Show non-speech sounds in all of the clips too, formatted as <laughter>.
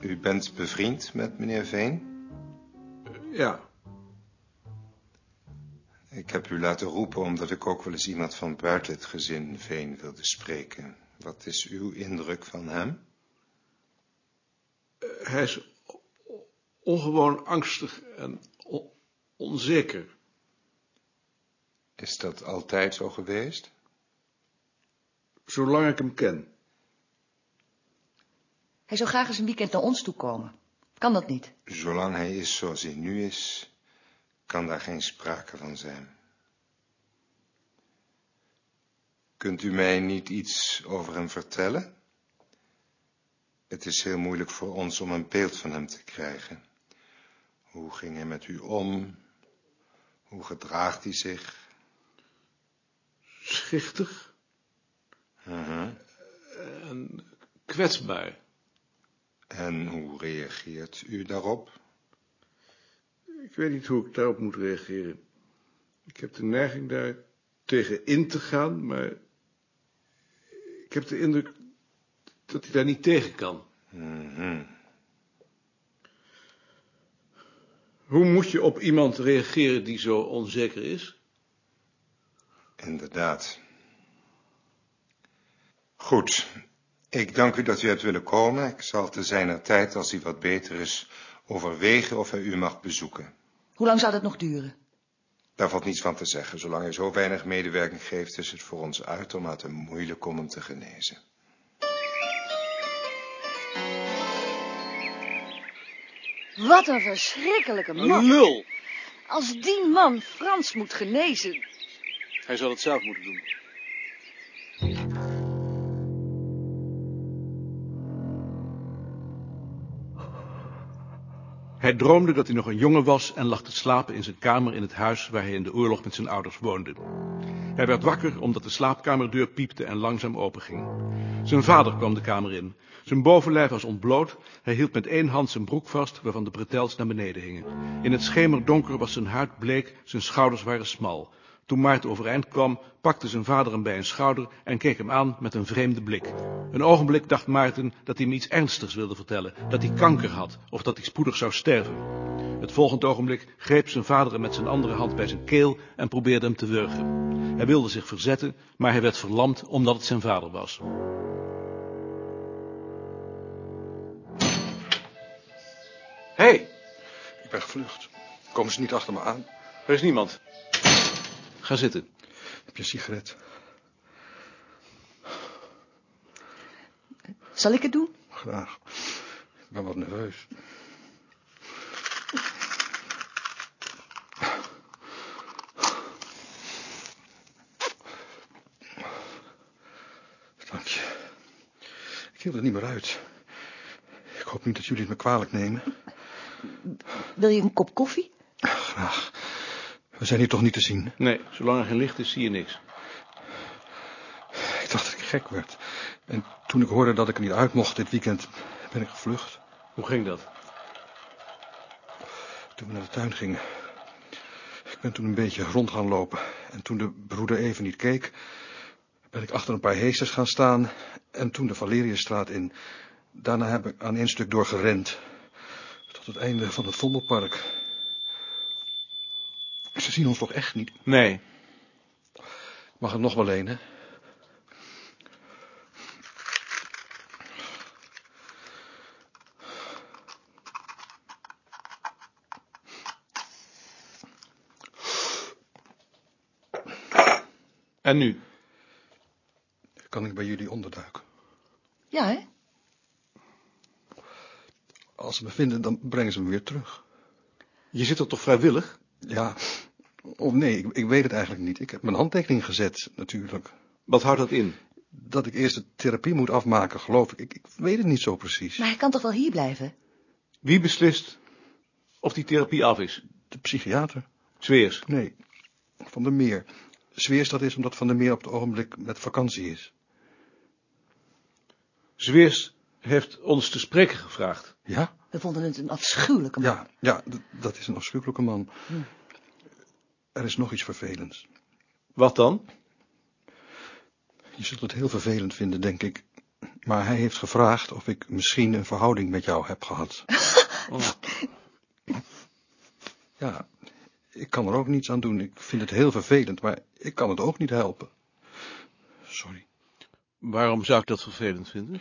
U bent bevriend met meneer Veen? Ja, Ik heb u laten roepen omdat ik ook wel eens iemand van buiten het gezin Veen wilde spreken. Wat is uw indruk van hem? hij is ongewoon angstig en on- onzeker. Is dat altijd zo geweest? Zolang ik hem ken. Hij zou graag eens een weekend naar ons toe komen. Kan dat niet? Zolang hij is zoals hij nu is, kan daar geen sprake van zijn. Kunt u mij niet iets over hem vertellen? Het is heel moeilijk voor ons om een beeld van hem te krijgen. Hoe ging hij met u om? Hoe gedraagt hij zich? Schichtig Mhm. en kwetsbaar. En hoe reageert u daarop? Ik weet niet hoe ik daarop moet reageren. Ik heb de neiging daar tegen in te gaan, maar ik heb de indruk dat hij daar niet tegen kan. Mhm. Hoe moet je op iemand reageren die zo onzeker is? Inderdaad. Goed. Ik dank u dat u hebt willen komen. Ik zal te zijner tijd, als hij wat beter is, overwegen of hij u mag bezoeken. Hoe lang zou dat nog duren? Daar valt niets van te zeggen. Zolang hij zo weinig medewerking geeft, is het voor ons uitermate moeilijk om hem te genezen. Wat een verschrikkelijke man. lul. Als die man Frans moet genezen. Hij zal het zelf moeten doen. Hij droomde dat hij nog een jongen was en lag te slapen in zijn kamer in het huis waar hij in de oorlog met zijn ouders woonde. Hij werd wakker omdat de slaapkamerdeur piepte en langzaam openging. Zijn vader kwam de kamer in. Zijn bovenlijf was ontbloot. Hij hield met één hand zijn broek vast, waarvan de bretels naar beneden hingen. In het schemerdonker was zijn huid bleek, zijn schouders waren smal. Toen Maarten overeind kwam, pakte zijn vader hem bij een schouder en keek hem aan met een vreemde blik. Een ogenblik dacht Maarten dat hij hem iets ernstigs wilde vertellen, dat hij kanker had of dat hij spoedig zou sterven. Het volgende ogenblik greep zijn vader hem met zijn andere hand bij zijn keel en probeerde hem te wurgen. Hij wilde zich verzetten, maar hij werd verlamd omdat het zijn vader was. Hé, hey, Ik ben gevlucht. Komen ze niet achter me aan? er is niemand. Ga zitten. Heb je een sigaret? Zal ik het doen? Graag. Ik ben wat nerveus. Dank je. Ik hield het niet meer uit. Ik hoop niet dat jullie het me kwalijk nemen. Wil je een kop koffie? Graag. We zijn hier toch niet te zien? Nee, zolang er geen licht is, zie je niks. Ik dacht dat ik gek werd. En toen ik hoorde dat ik er niet uit mocht dit weekend, ben ik gevlucht. Hoe ging dat? Toen we naar de tuin gingen. Ik ben toen een beetje rond gaan lopen. En toen de broeder even niet keek, ben ik achter een paar heesters gaan staan. En toen de Valeriusstraat in. Daarna heb ik aan één stuk door gerend. Tot het einde van het Vondelpark. Ze zien ons toch echt niet? Nee. Mag het nog wel lenen? En nu? Kan ik bij jullie onderduiken? Ja, hè? Als ze me vinden, dan brengen ze me weer terug. Je zit er toch vrijwillig? Ja, of nee, ik, ik weet het eigenlijk niet. Ik heb mijn handtekening gezet, natuurlijk. Wat houdt dat in? Dat ik eerst de therapie moet afmaken, geloof ik. Ik, ik weet het niet zo precies. Maar hij kan toch wel hier blijven? Wie beslist of die therapie af is? De psychiater? Zweers. Nee, Van der Meer. Zweers dat is omdat Van der Meer op het ogenblik met vakantie is. Zweers heeft ons te spreken gevraagd. Ja? We vonden het een afschuwelijke man. Ja, ja, dat is een afschuwelijke man. Er is nog iets vervelends. Wat dan? Je zult het heel vervelend vinden, denk ik. Maar hij heeft gevraagd of ik misschien een verhouding met jou heb gehad. Oh, Ja, ik kan er ook niets aan doen. Ik vind het heel vervelend, maar ik kan het ook niet helpen. Sorry. waarom zou ik dat vervelend vinden?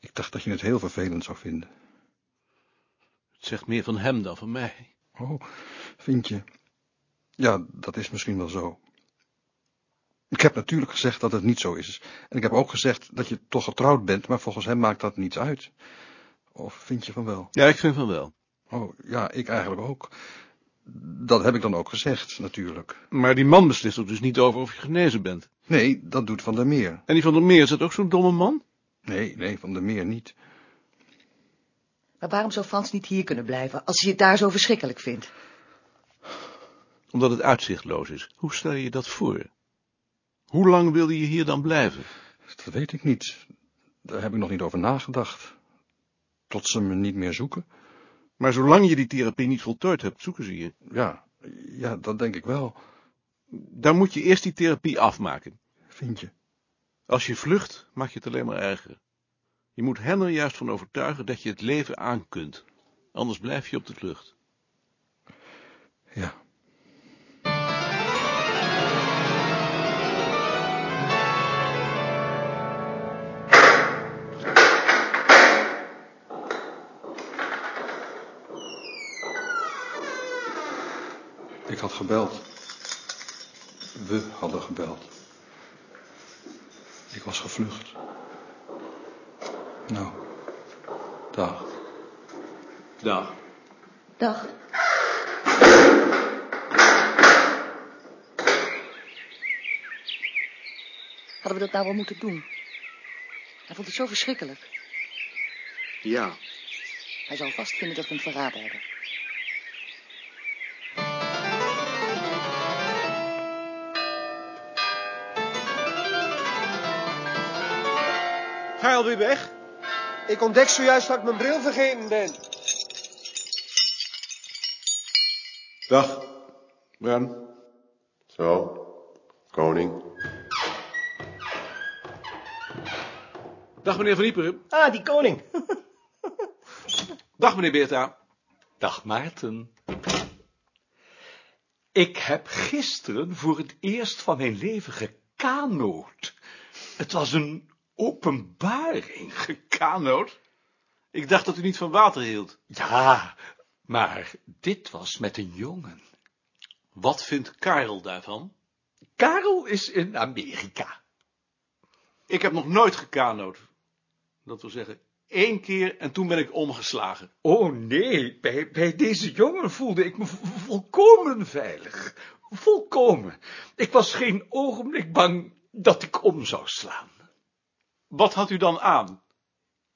Ik dacht dat je het heel vervelend zou vinden. Het zegt meer van hem dan van mij. Oh, vind je? Ja, dat is misschien wel zo. Ik heb natuurlijk gezegd dat het niet zo is. En ik heb ook gezegd dat je toch getrouwd bent, maar volgens hem maakt dat niets uit. Of vind je van wel? Ja, ik vind van wel. Oh, ja, ik eigenlijk ook. Dat heb ik dan ook gezegd, natuurlijk. Maar die man beslist er dus niet over of je genezen bent. Nee, dat doet Van der Meer. En die van der Meer, is dat ook zo'n domme man? Nee, nee, Van der Meer niet. Maar waarom zou Frans niet hier kunnen blijven, als hij het daar zo verschrikkelijk vindt? Omdat het uitzichtloos is. Hoe stel je dat voor? Hoe lang wil je hier dan blijven? Dat weet ik niet. Daar heb ik nog niet over nagedacht. Tot ze me niet meer zoeken. Maar zolang je die therapie niet voltooid hebt, zoeken ze je. Ja, ja, dat denk ik wel. Dan moet je eerst die therapie afmaken. Vind je? Als je vlucht, maak je het alleen maar erger. Je moet hen er juist van overtuigen dat je het leven aan kunt. Anders blijf je op de vlucht. Ja. Gebeld. We hadden gebeld. Ik was gevlucht. Nou, dag. Dag. Dag. Hadden we dat nou wel moeten doen? Hij vond het zo verschrikkelijk. Ja, Hij zal vast vinden dat we hem verraden hebben. Ga je alweer weg? Ik ontdek zojuist dat ik mijn bril vergeten ben. dag. Bran. Zo, koning. Dag meneer Van Ieperen. Ah, die koning. Dag meneer Beerta. Dag Maarten. Ik heb gisteren voor het eerst van mijn leven gekanoot. Het was een openbaring. Gekanoot? Ik dacht dat u niet van water hield. Ja, maar dit was met een jongen. Wat vindt Karel daarvan? Karel is in Amerika. Ik heb nog nooit gekanoot. Dat wil zeggen, één keer en toen ben ik omgeslagen. Oh nee, bij, bij deze jongen voelde ik me vo- volkomen veilig. Volkomen. Ik was geen ogenblik bang dat ik om zou slaan. Wat had u dan aan?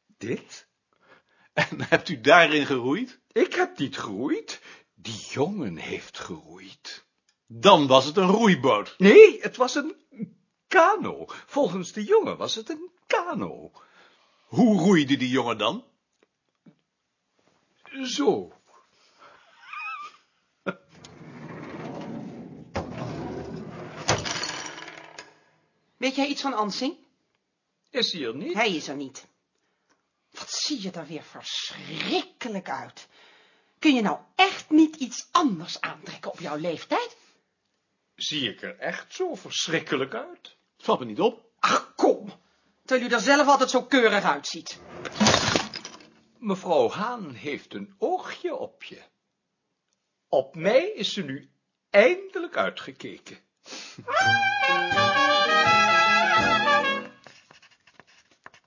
Dit? En <laughs> hebt u daarin geroeid? Ik heb niet geroeid. Die jongen heeft geroeid. Dan was het een roeiboot. Nee, het was een kano. Volgens de jongen was het een kano. Hoe roeide die jongen dan? Zo. Weet jij iets van Ansing? Is hij er niet? Hij is er niet. Wat zie je er weer verschrikkelijk uit. Kun je nou echt niet iets anders aantrekken op jouw leeftijd? Zie ik er echt zo verschrikkelijk uit? Het valt me niet op. Ach, kom. Terwijl u er zelf altijd zo keurig uitziet. Mevrouw Haan heeft een oogje op je. Op mij is ze nu eindelijk uitgekeken.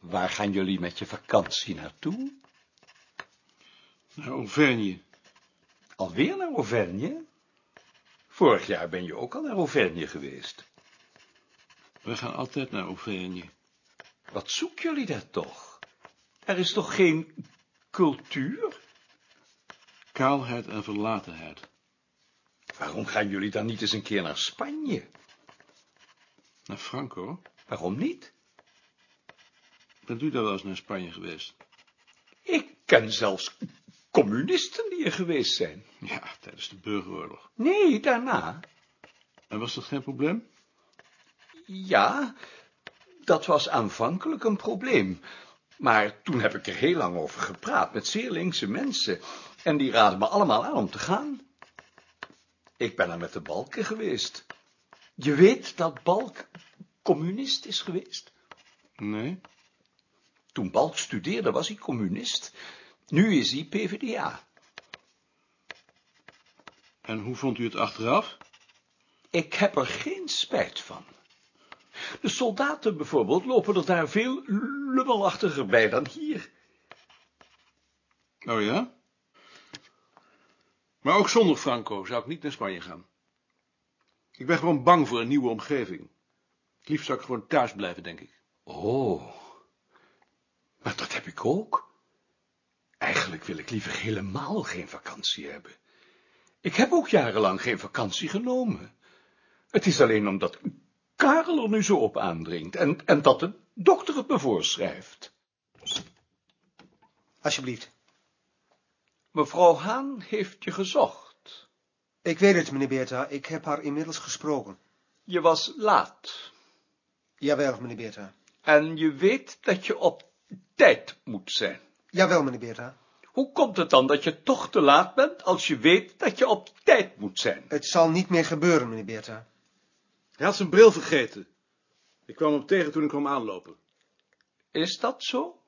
Waar gaan jullie met je vakantie naartoe? Naar Auvergne. Alweer naar Auvergne? Vorig jaar ben je ook al naar Auvergne geweest. We gaan altijd naar Auvergne. Wat zoeken jullie daar toch? Er is toch geen cultuur? Kaalheid en verlatenheid. Waarom gaan jullie dan niet eens een keer naar Spanje? Naar Franco. Waarom niet? Bent u daar wel eens naar Spanje geweest? Ik ken zelfs communisten die er geweest zijn. Ja, tijdens de burgeroorlog. Nee, daarna. En was dat geen probleem? Ja, Dat was aanvankelijk een probleem. Maar toen heb ik er heel lang over gepraat met zeer linkse mensen. En die raden me allemaal aan om te gaan. Ik ben er met de Balken geweest. Je weet dat Balk communist is geweest? Nee. Toen Balk studeerde was hij communist. Nu is hij PvdA. En hoe vond u het achteraf? Ik heb er geen spijt van. De soldaten bijvoorbeeld lopen er daar veel lummelachtiger bij dan hier. Oh ja? Maar ook zonder Franco zou ik niet naar Spanje gaan. Ik ben gewoon bang voor een nieuwe omgeving. Het liefst zou ik gewoon thuis blijven, denk ik. Oh, heb ik ook. Eigenlijk wil ik liever helemaal geen vakantie hebben. Ik heb ook jarenlang geen vakantie genomen. Het is alleen omdat Karel er nu zo op aandringt en, en dat de dokter het me voorschrijft. Alsjeblieft. Mevrouw Haan heeft je gezocht. Ik weet het, meneer Beerta. Ik heb haar inmiddels gesproken. Je was laat. Jawel, meneer Beerta. En je weet dat je op tijd moet zijn. Jawel, meneer Beerta. Hoe komt het dan dat je toch te laat bent als je weet dat je op tijd moet zijn? Het zal niet meer gebeuren, meneer Beerta. Hij had zijn bril vergeten. Ik kwam hem tegen toen ik kwam aanlopen. Is dat zo?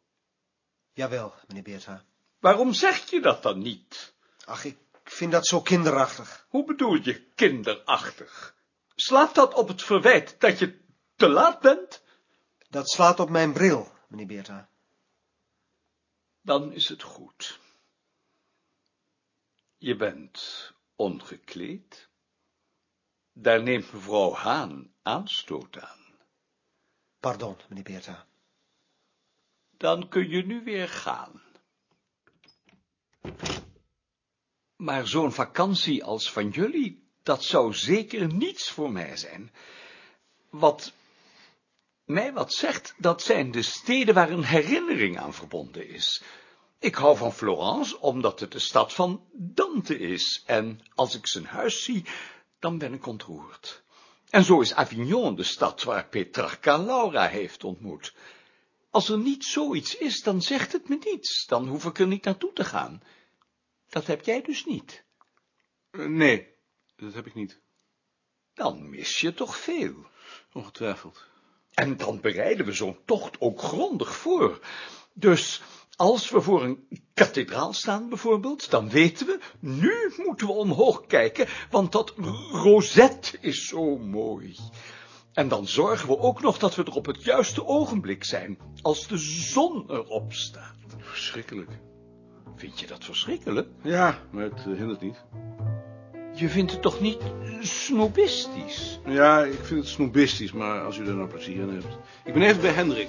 Jawel, meneer Beerta. Waarom zeg je dat dan niet? Ach, ik vind dat zo kinderachtig. Hoe bedoel je kinderachtig? Slaat dat op het verwijt dat je te laat bent? Dat slaat op mijn bril, meneer Beerta. Dan is het goed. Je bent ongekleed. Daar neemt mevrouw Haan aanstoot aan. Pardon, meneer Beerta. Dan kun je nu weer gaan. Maar zo'n vakantie als van jullie, dat zou zeker niets voor mij zijn. Wat mij wat zegt, dat zijn de steden waar een herinnering aan verbonden is. Ik hou van Florence, omdat het de stad van Dante is, en als ik zijn huis zie, dan ben ik ontroerd. En zo is Avignon de stad waar Petrarca Laura heeft ontmoet. Als er niet zoiets is, dan zegt het me niets, dan hoef ik er niet naartoe te gaan. Dat heb jij dus niet. Uh, nee, dat heb ik niet. Dan mis je toch veel. Ongetwijfeld. En dan bereiden we zo'n tocht ook grondig voor. Dus als we voor een kathedraal staan bijvoorbeeld, dan weten we, nu moeten we omhoog kijken, want dat rozet is zo mooi. En dan zorgen we ook nog dat we er op het juiste ogenblik zijn, als de zon erop staat. Verschrikkelijk. Vind je dat verschrikkelijk? Ja, maar het hindert niet. Je vindt het toch niet snobistisch? Ja, ik vind het snobistisch, maar als u er nou plezier in hebt. Ik ben even bij Hendrik.